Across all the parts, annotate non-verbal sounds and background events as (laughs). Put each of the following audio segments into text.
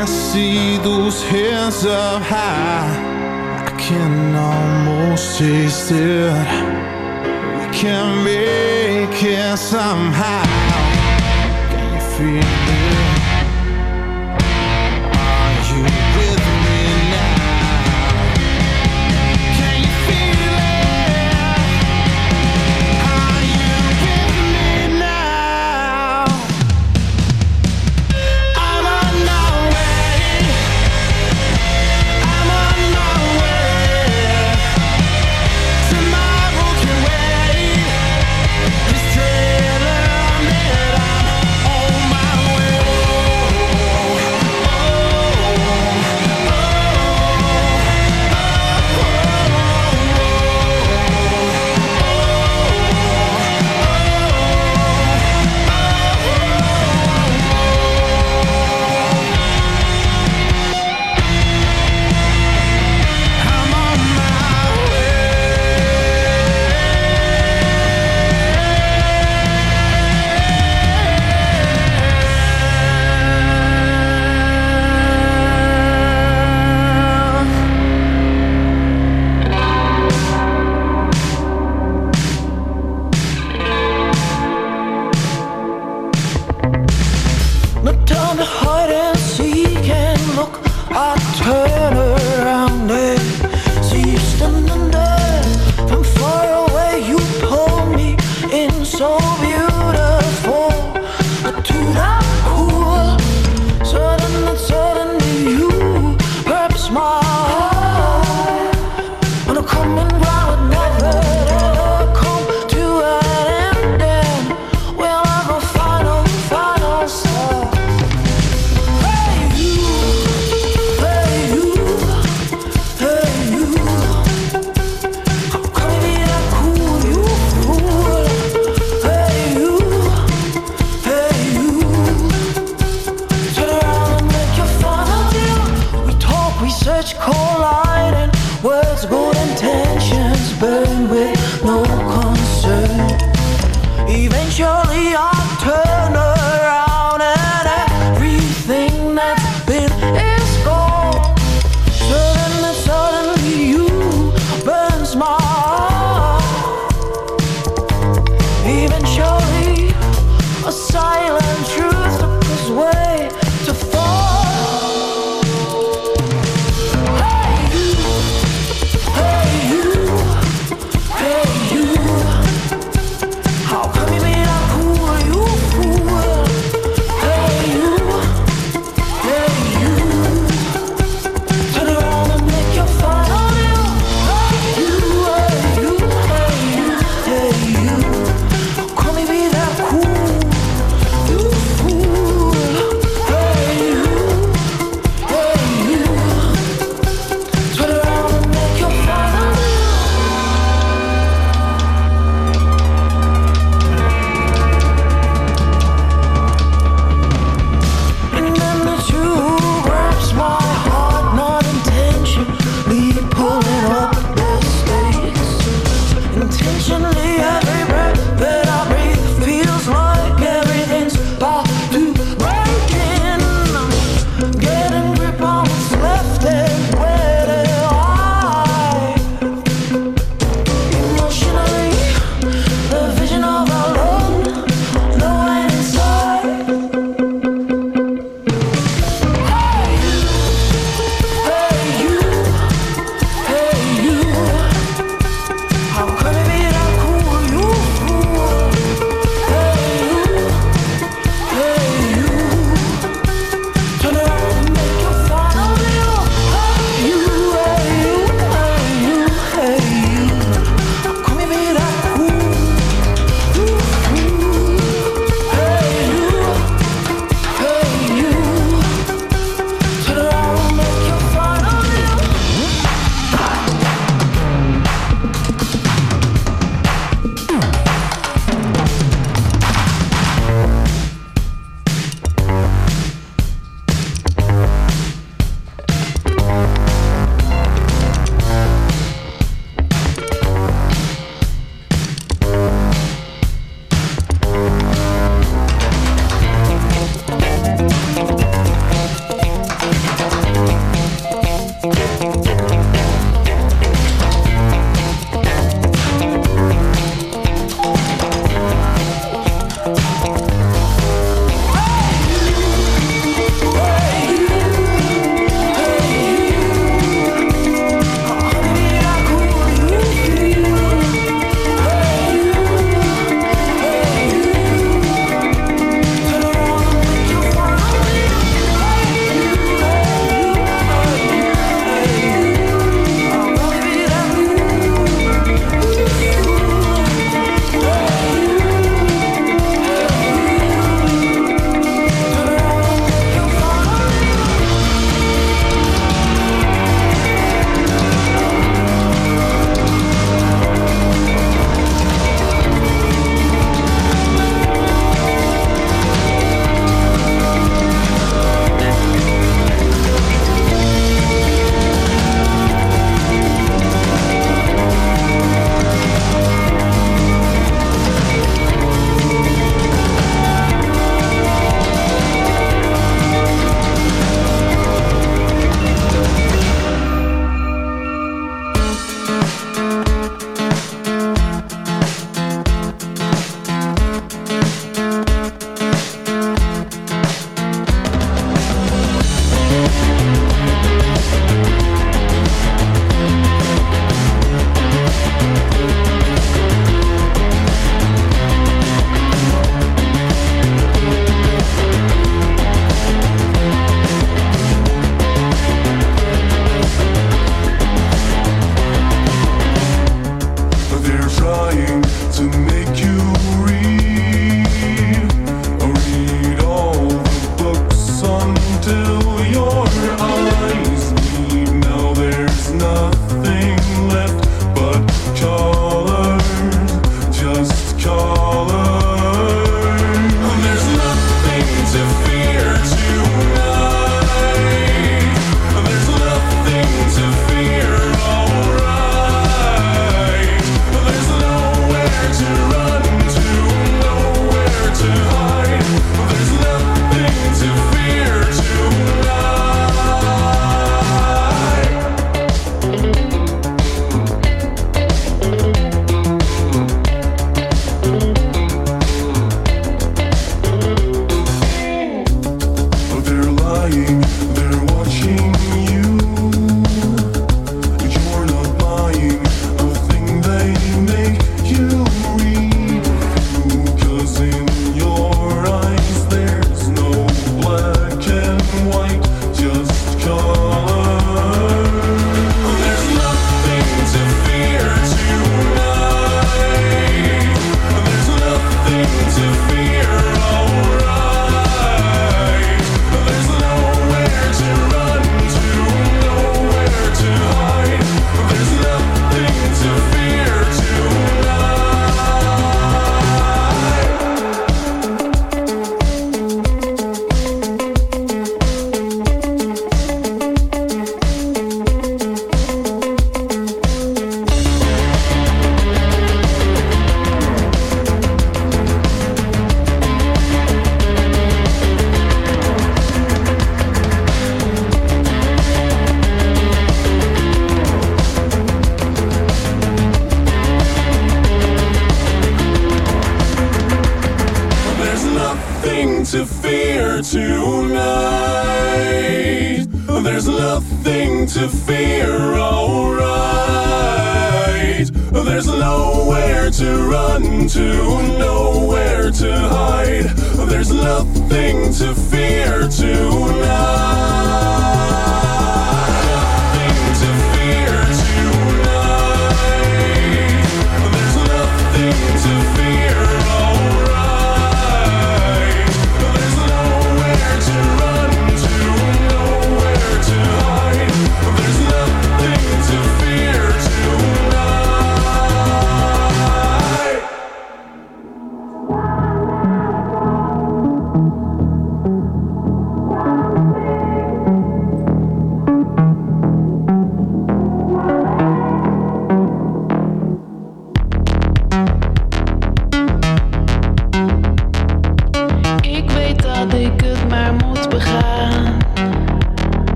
can't see those hands up high I can almost taste it We can make it somehow. Can you feel me?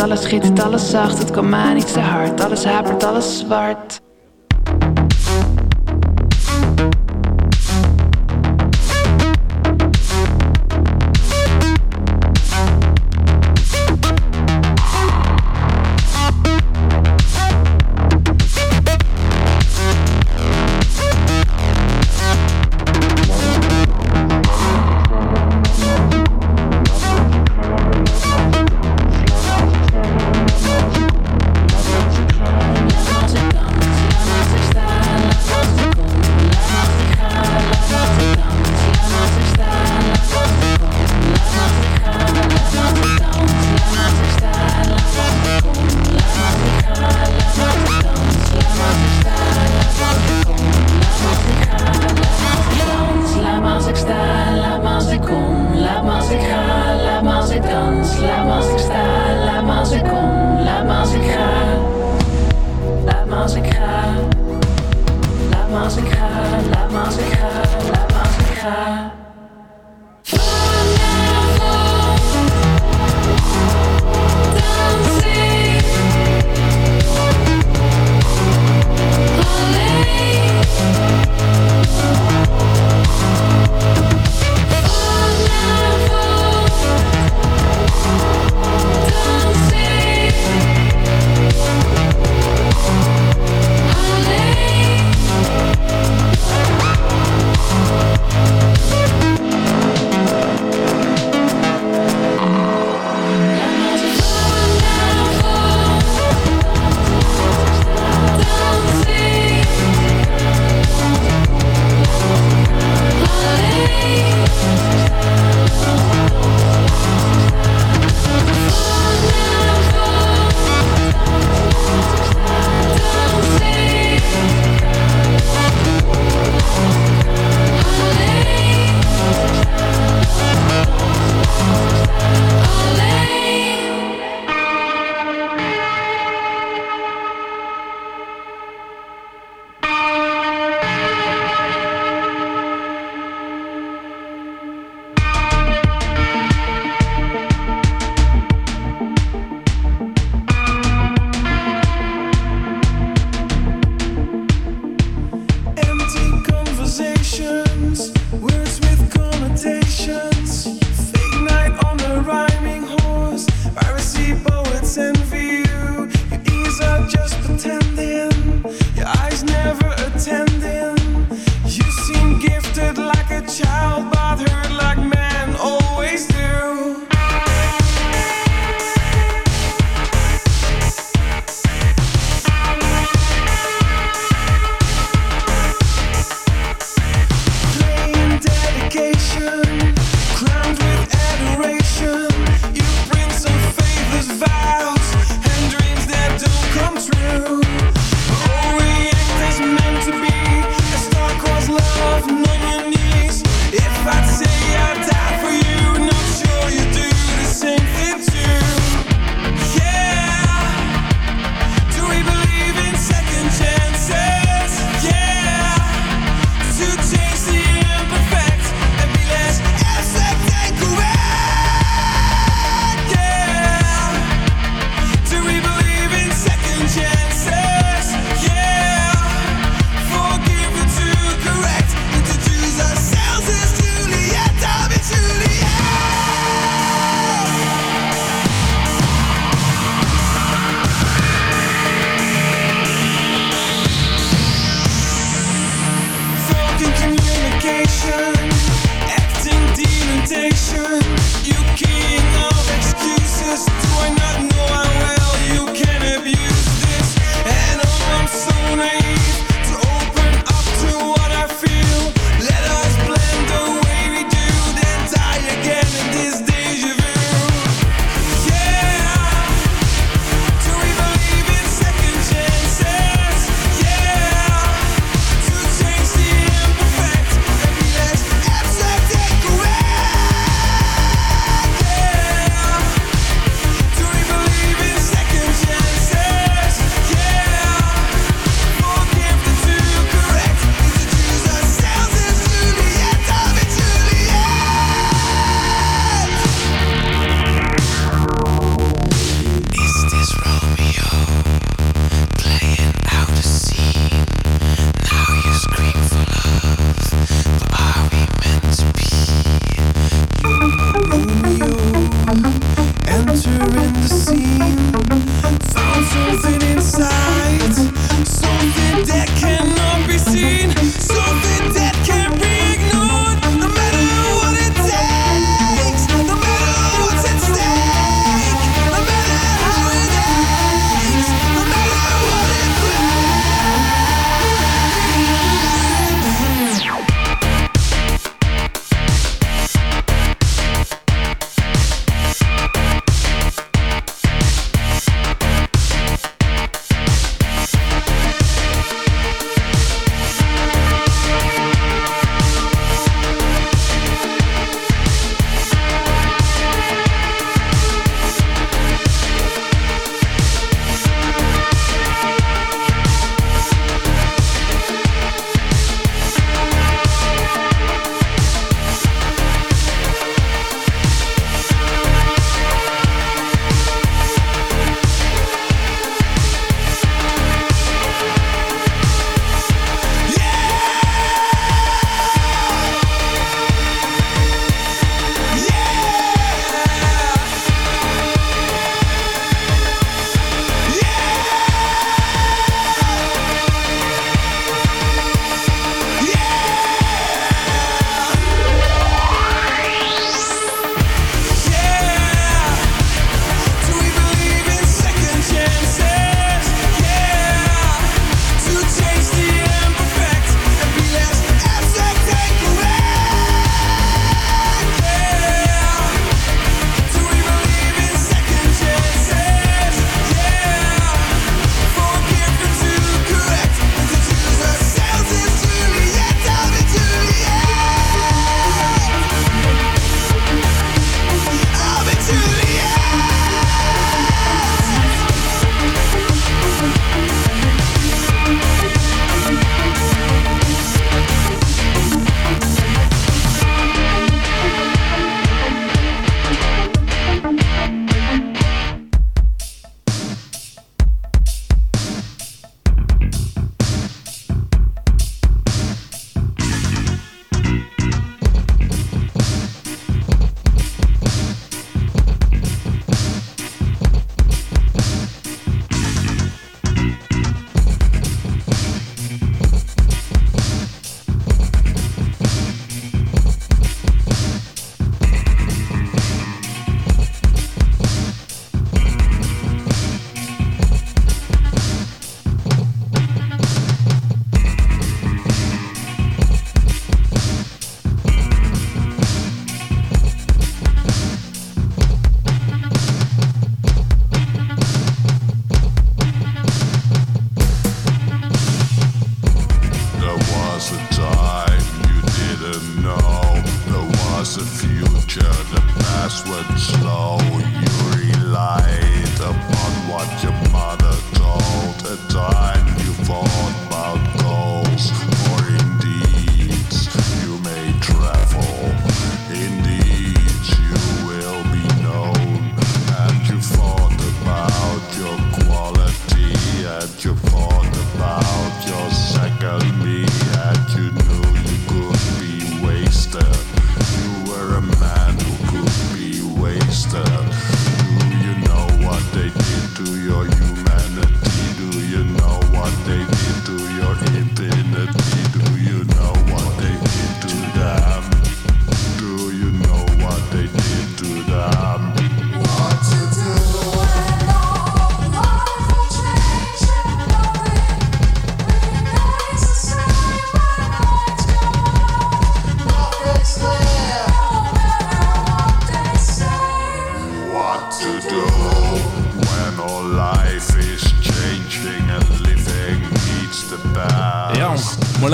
Alles schittert, alles zacht. Het kan maar niks te hard. Alles hapert, alles zwart.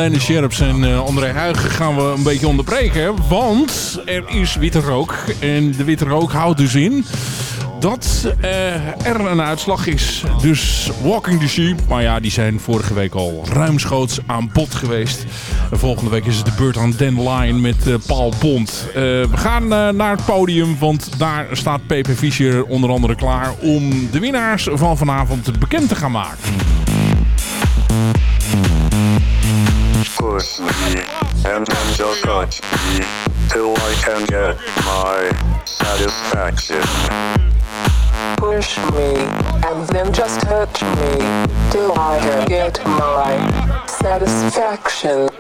Marlene Scherps en eh, André Huig gaan we een beetje onderbreken. Want er is witte rook. En de witte rook houdt dus in dat eh, er een uitslag is. Dus Walking the Sheep. Maar ja, die zijn vorige week al ruimschoots aan bod geweest. En volgende week is het de beurt aan Dan Line met eh, Paul Bond. Eh, we gaan naar het podium, want daar staat PP Fischer onder andere klaar... om de winnaars van vanavond bekend te gaan maken. Push me and then just touch me till I can get my satisfaction. Push me and then just touch me till I can get my satisfaction.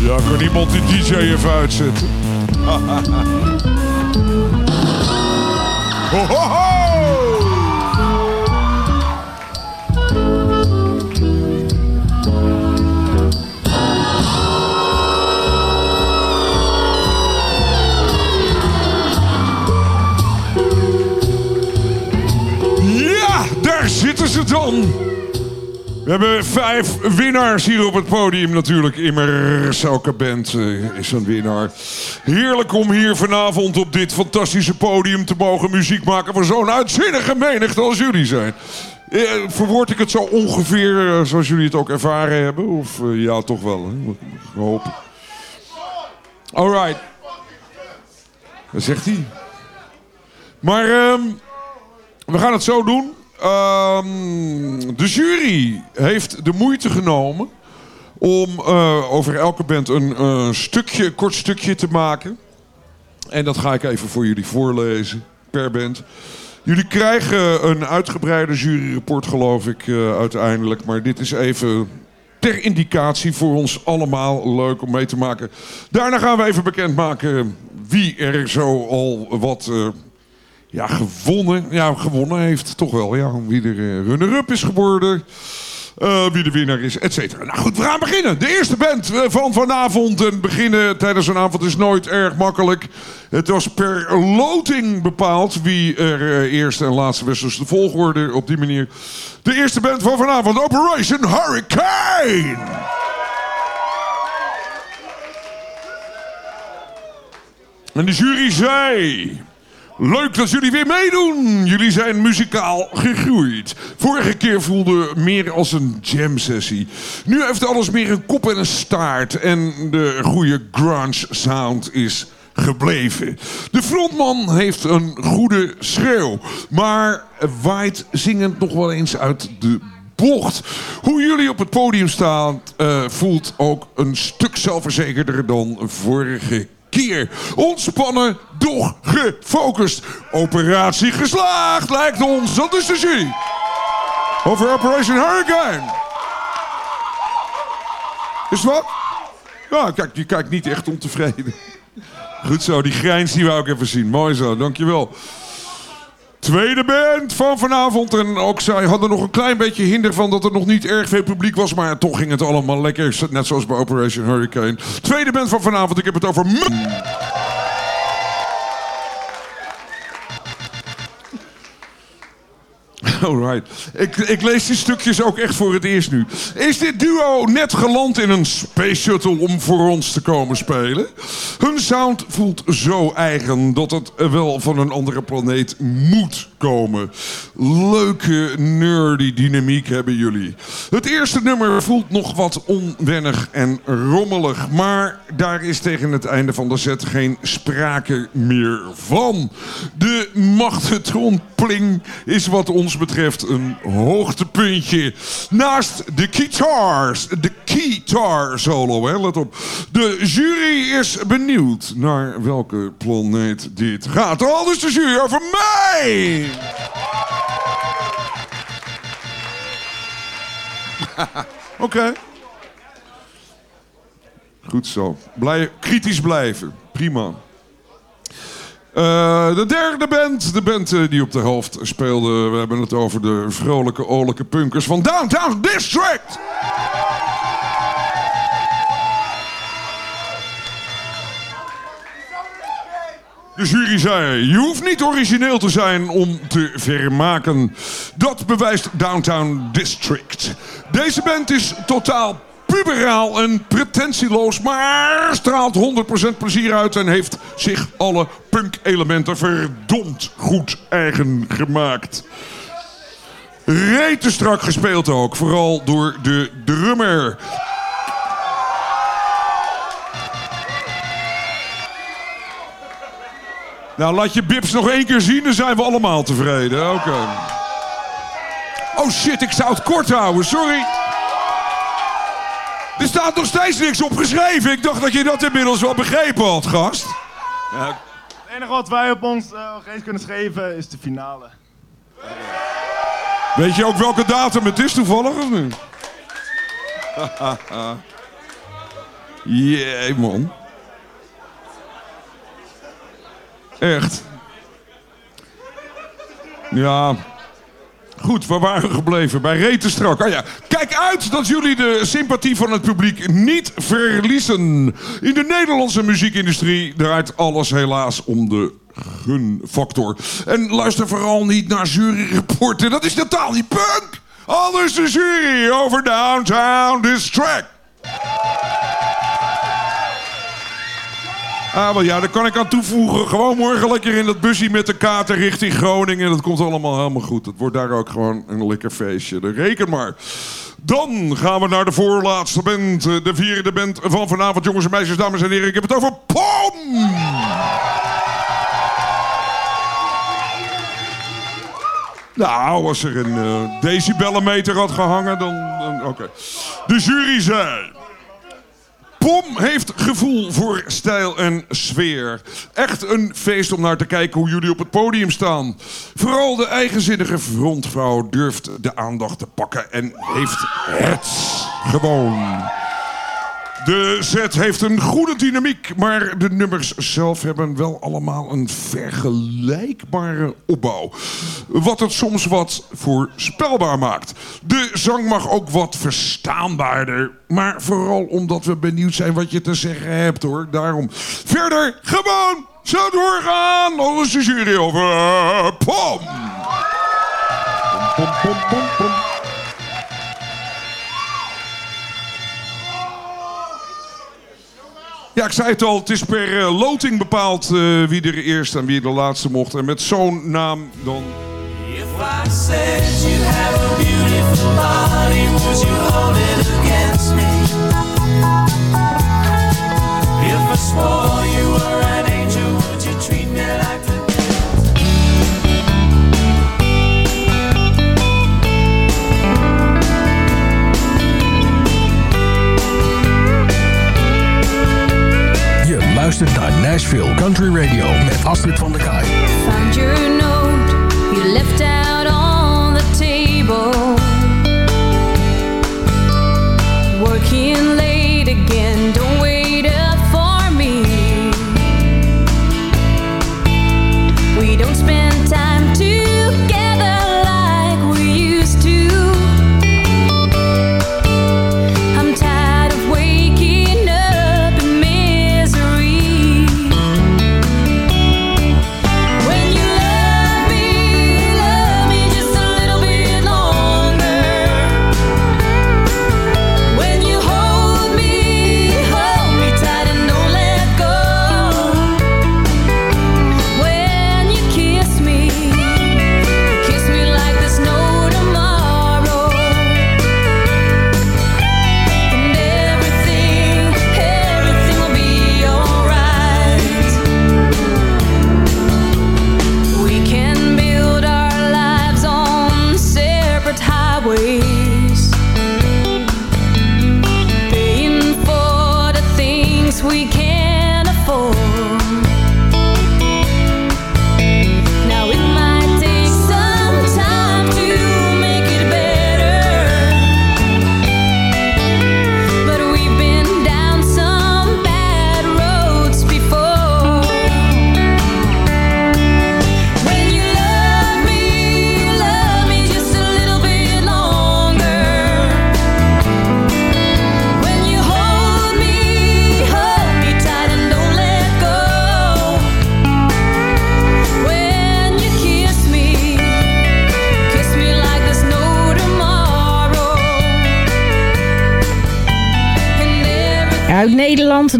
Ja, kan iemand die DJ even uitzetten? (laughs) ho, ho, ho! Zitten ze dan. We hebben vijf winnaars hier op het podium natuurlijk. Immers, elke band eh, is een winnaar. Heerlijk om hier vanavond op dit fantastische podium te mogen muziek maken... voor zo'n uitzinnige menigte als jullie zijn. Eh, verwoord ik het zo ongeveer eh, zoals jullie het ook ervaren hebben? Of ja, toch wel, hoop. Alright. Wat zegt hij? Maar ehm, we gaan het zo doen. Ehm, de jury heeft de moeite genomen om eh, over elke band een eh, stukje, kort stukje te maken. En dat ga ik even voor jullie voorlezen, per band. Jullie krijgen een uitgebreide juryrapport, geloof ik, eh, uiteindelijk. Maar dit is even ter indicatie voor ons allemaal leuk om mee te maken. Daarna gaan we even bekendmaken wie er zo al wat ja, gewonnen, ja, gewonnen heeft. Toch wel, ja. Wie er eh, runner-up is geworden. eh, wie de winnaar is, et cetera. Nou goed, we gaan beginnen. De eerste band eh, van vanavond. En beginnen tijdens een avond is nooit erg makkelijk. Het was per loting bepaald wie er eerste en laatste was. Dus de volgorde op die manier. De eerste band van vanavond, Operation Hurricane. En de jury zei... Leuk dat jullie weer meedoen. Jullie zijn muzikaal gegroeid. Vorige keer voelde meer als een jam sessie. Nu heeft alles meer een kop en een staart. En de goede grunge sound is gebleven. De frontman heeft een goede schreeuw. Maar waait zingend nog wel eens uit de bocht. Hoe jullie op het podium staan eh, voelt ook een stuk zelfverzekerder dan vorige keer. Ontspannen, doch gefocust. Operatie geslaagd, lijkt ons. Dat is de jury. Over Operation Hurricane. Is wat? Ja, kijk, je kijkt niet echt ontevreden. Goed zo, die grijns die wou ik even zien. Mooi zo, dankjewel. Tweede band van vanavond. En ook zij hadden nog een klein beetje hinder van dat er nog niet erg veel publiek was. Maar toch ging het allemaal lekker. Net zoals bij Operation Hurricane. Tweede band van vanavond. Ik heb het over... (laughs) Alright. Ik, ik lees die stukjes ook echt voor het eerst nu. Is dit duo net geland in een space shuttle om voor ons te komen spelen? Hun sound voelt zo eigen dat het wel van een andere planeet moet komen. Leuke nerdy dynamiek hebben jullie. Het eerste nummer voelt nog wat onwennig en rommelig, maar daar is tegen het einde van de set geen sprake meer van. De magnetronpling is wat ons betreft een hoogtepuntje. Naast de guitars, de guitar solo, hè, let op. De jury is benieuwd naar welke planeet dit gaat. Al dus de jury over mij! (laughs) Oké. Goed zo. Blij, kritisch blijven. Prima. Eh, de derde band, de band eh, die op de helft speelde. We hebben het over de vrolijke, oorlijke punkers van Downtown District. De jury zei, je hoeft niet origineel te zijn om te vermaken. Dat bewijst Downtown District. Deze band is totaal puberaal en pretentieloos, maar straalt 100% plezier uit en heeft zich alle punk-elementen verdomd goed eigen gemaakt. Rete strak gespeeld ook, vooral door de drummer. Nou, laat je Bips nog één keer zien, dan zijn we allemaal tevreden. Oké. Oh shit, ik zou het kort houden, sorry. Er staat nog steeds niks opgeschreven. Ik dacht dat je dat inmiddels wel begrepen had, gast. Ja, Het enige wat wij op ons eh nog eens kunnen schrijven is de finale. weet je ook welke datum het is toevallig of niet? (laughs) Jee, man. Echt. Ja. Goed, waar waren we gebleven? Bij Reten strak. Oh ja. Kijk uit dat jullie de sympathie van het publiek niet verliezen. In de Nederlandse muziekindustrie draait alles helaas om de gunfactor. En luister vooral niet naar juryrapporten. Dat is totaal niet punk. Anders de jury over Downtown District. Ah, wel ja, daar kan ik aan toevoegen. Gewoon morgen lekker in dat busje met de kater richting Groningen. Dat komt allemaal helemaal goed. Het wordt daar ook gewoon een lekker feestje. Dus reken maar. Dan gaan we naar de voorlaatste band. eh, De vierde band van vanavond, jongens en meisjes, dames en heren. Ik heb het over POM! Nou, als er een eh, decibellenmeter had gehangen, dan Oké. De jury zei... Pom heeft gevoel voor stijl en sfeer. Echt een feest om naar te kijken hoe jullie op het podium staan. Vooral de eigenzinnige frontvrouw durft de aandacht te pakken en heeft het gewoon. De set heeft een goede dynamiek, maar de nummers zelf hebben wel allemaal een vergelijkbare opbouw. Wat het soms wat voorspelbaar maakt. De zang mag ook wat verstaanbaarder, maar vooral omdat we benieuwd zijn wat je te zeggen hebt hoor. Daarom verder gewoon zo doorgaan. Alles de jury over. Pom, pom, pom, Ja, ik zei het al, het is per eh, loting bepaald eh, wie er eerst en wie de laatste mocht. En met zo'n naam dan... luistert naar Nashville Country Radio met Astrid van der Kaai. Found your note you left out on the table. Working late again,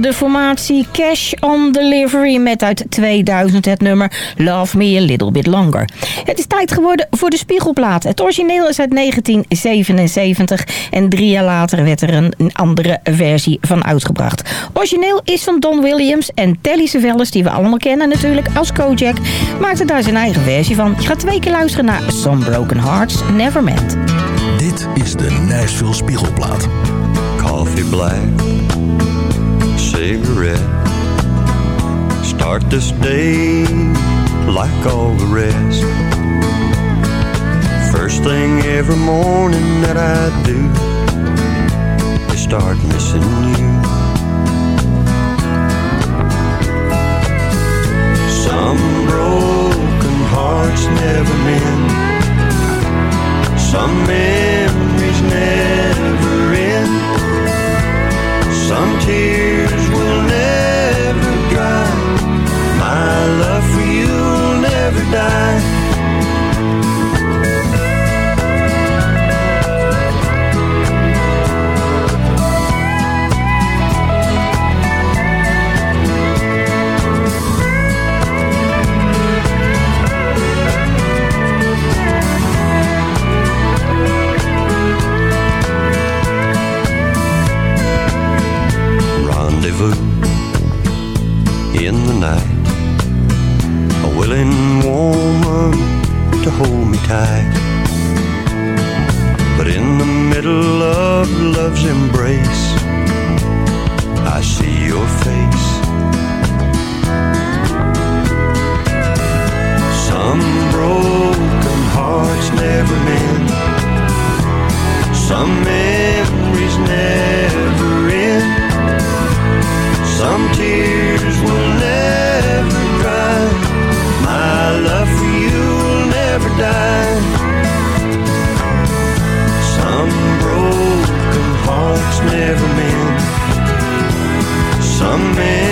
De formatie Cash on Delivery met uit 2000 het nummer Love Me a Little Bit Longer. Het is tijd geworden voor de Spiegelplaat. Het origineel is uit 1977 en drie jaar later werd er een andere versie van uitgebracht. Origineel is van Don Williams en Telly Savalas, die we allemaal kennen natuurlijk als Kojak, maakte daar zijn eigen versie van. Je gaat twee keer luisteren naar Some Broken Hearts Never Meant. Dit is de Nashville Spiegelplaat. Coffee black, cigarette. Start this day like all the rest. First thing every morning that I do is start missing you. Some broken hearts never mend. Some memories never end. Some tears die. rendezvous A willing woman to hold me tight. But in the middle of love's embrace, I see your face. Some broken hearts never mend. Some memories never end. Some tears die. Some broken hearts never mend. Some memories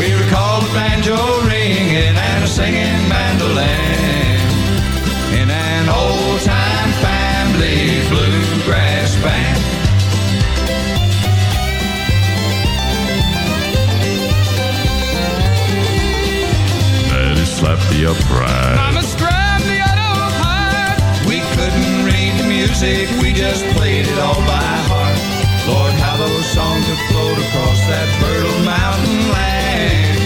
We recall the banjo ringing and a singing mandolin in an old time family bluegrass band. Daddy slapped the upright. Mama scrubbed the auto hard. We couldn't read the music, we just played it all by heart. Lord, how those songs have flowed across that fertile mountain land.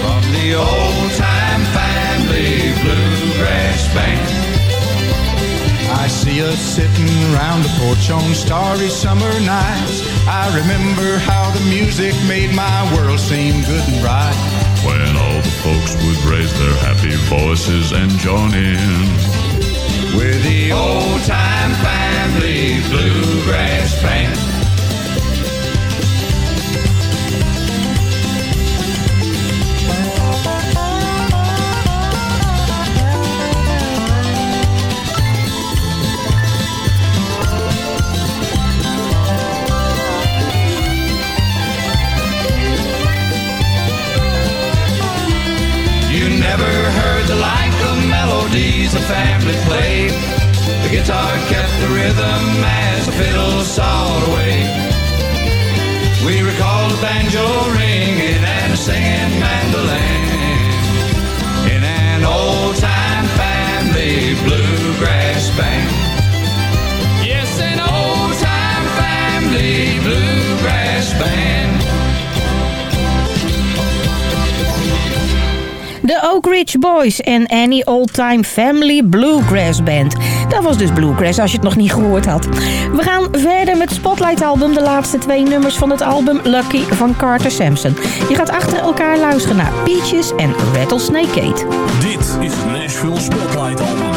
From the old time family bluegrass band. I see us sitting round the porch on starry summer nights. I remember how the music made my world seem good and right. When all the folks would raise their happy voices and join in. We're the old time family bluegrass band. Melodies a family played. The guitar kept the rhythm as the fiddle sawed away. We recall the banjo ringing and a singing mandolin in an old time family bluegrass band. De Oak Ridge Boys en Any Old Time Family Bluegrass Band. Dat was dus Bluegrass als je het nog niet gehoord had. We gaan verder met Spotlight album. De laatste twee nummers van het album Lucky van Carter Sampson. Je gaat achter elkaar luisteren naar Peaches en Rattlesnake Kate. Dit is Nashville Spotlight album.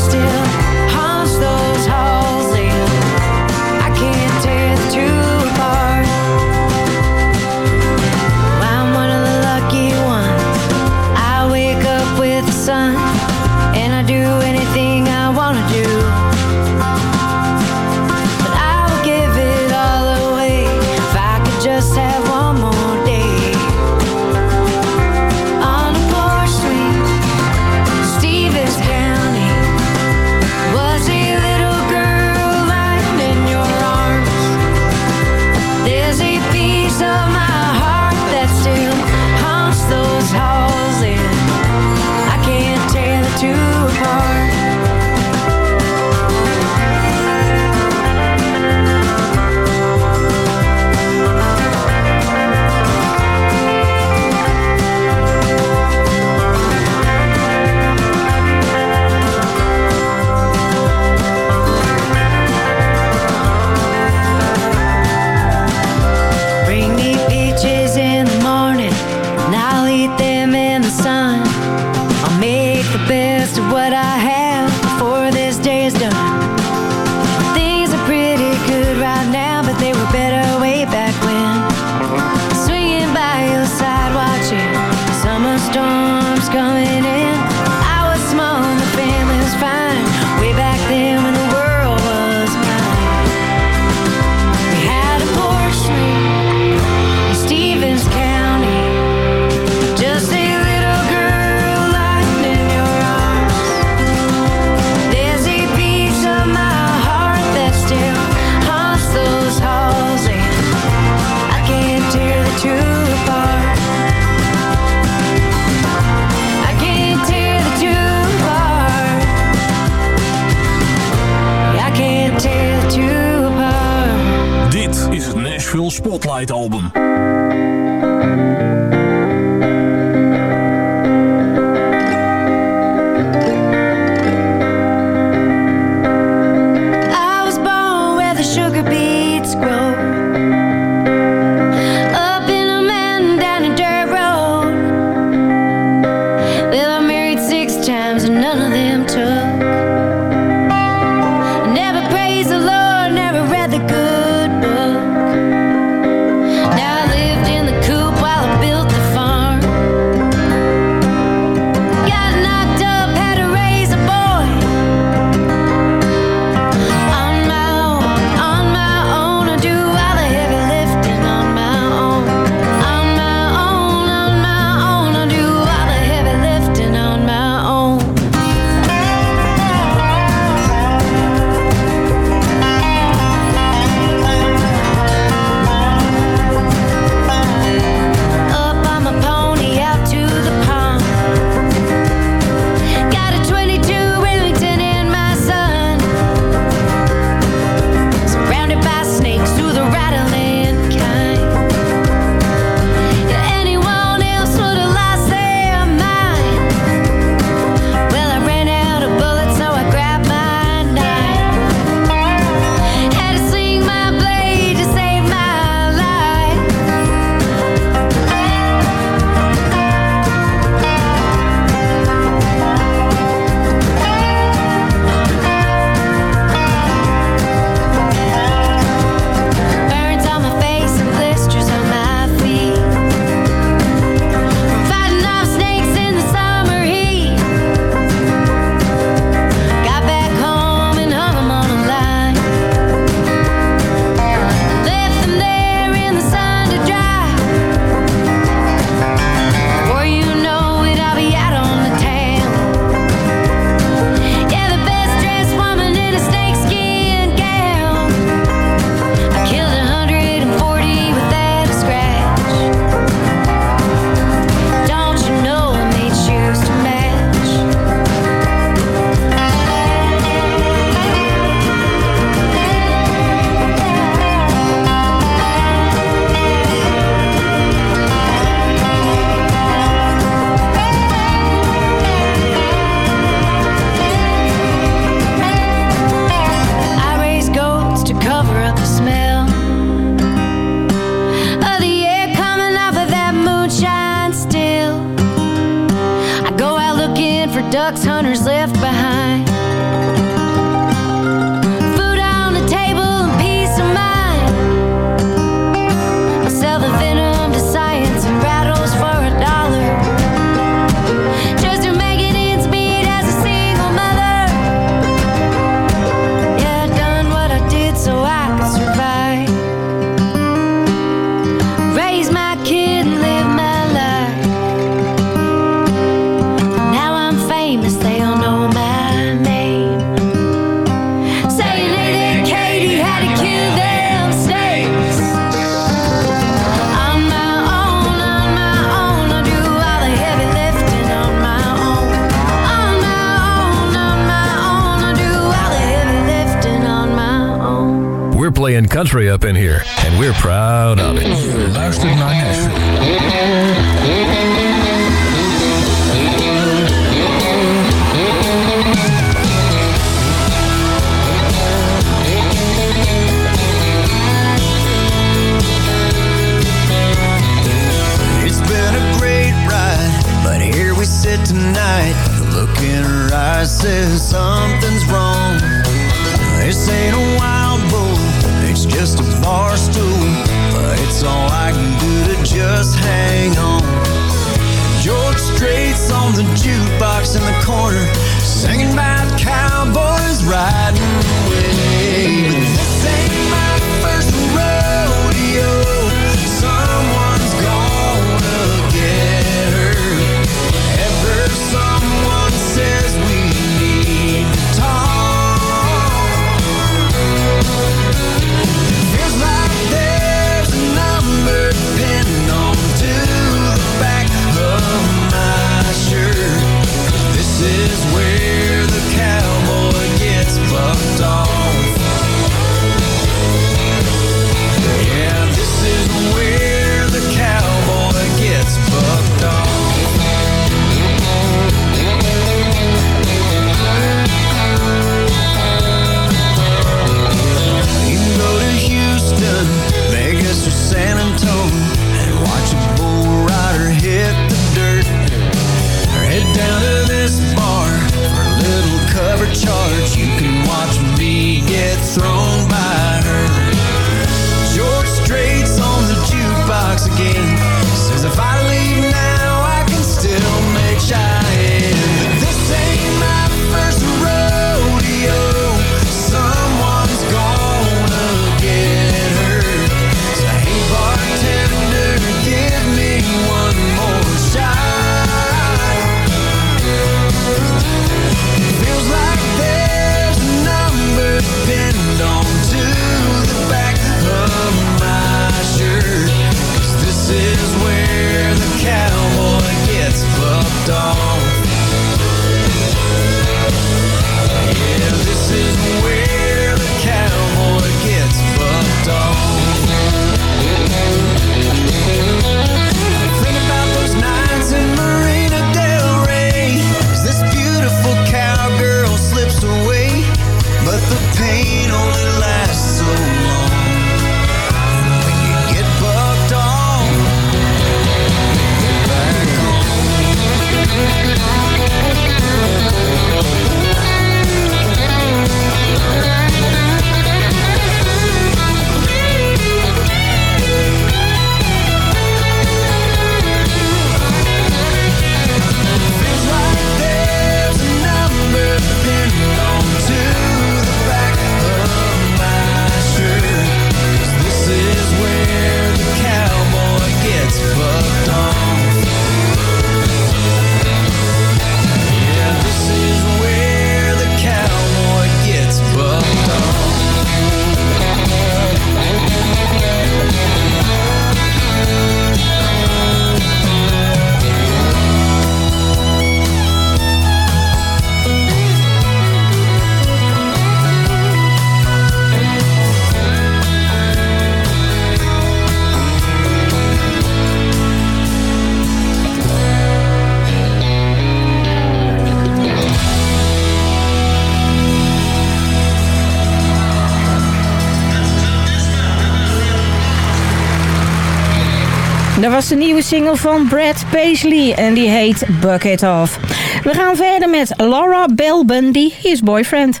was de nieuwe single van Brad Paisley en die heet Bucket Off. We gaan verder met Laura Bell Bundy, his boyfriend.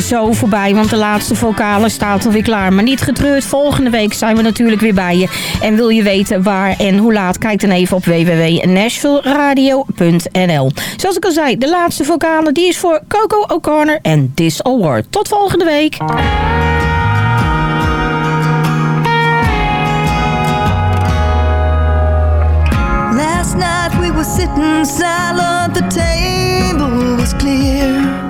zo voorbij, want de laatste vocale staat alweer klaar. Maar niet getreurd, volgende week zijn we natuurlijk weer bij je. En wil je weten waar en hoe laat, kijk dan even op www.nashvilleradio.nl. Zoals ik al zei, de laatste vocale die is voor Coco O'Connor en This Award. Tot volgende week! Last night we were sitting the table was clear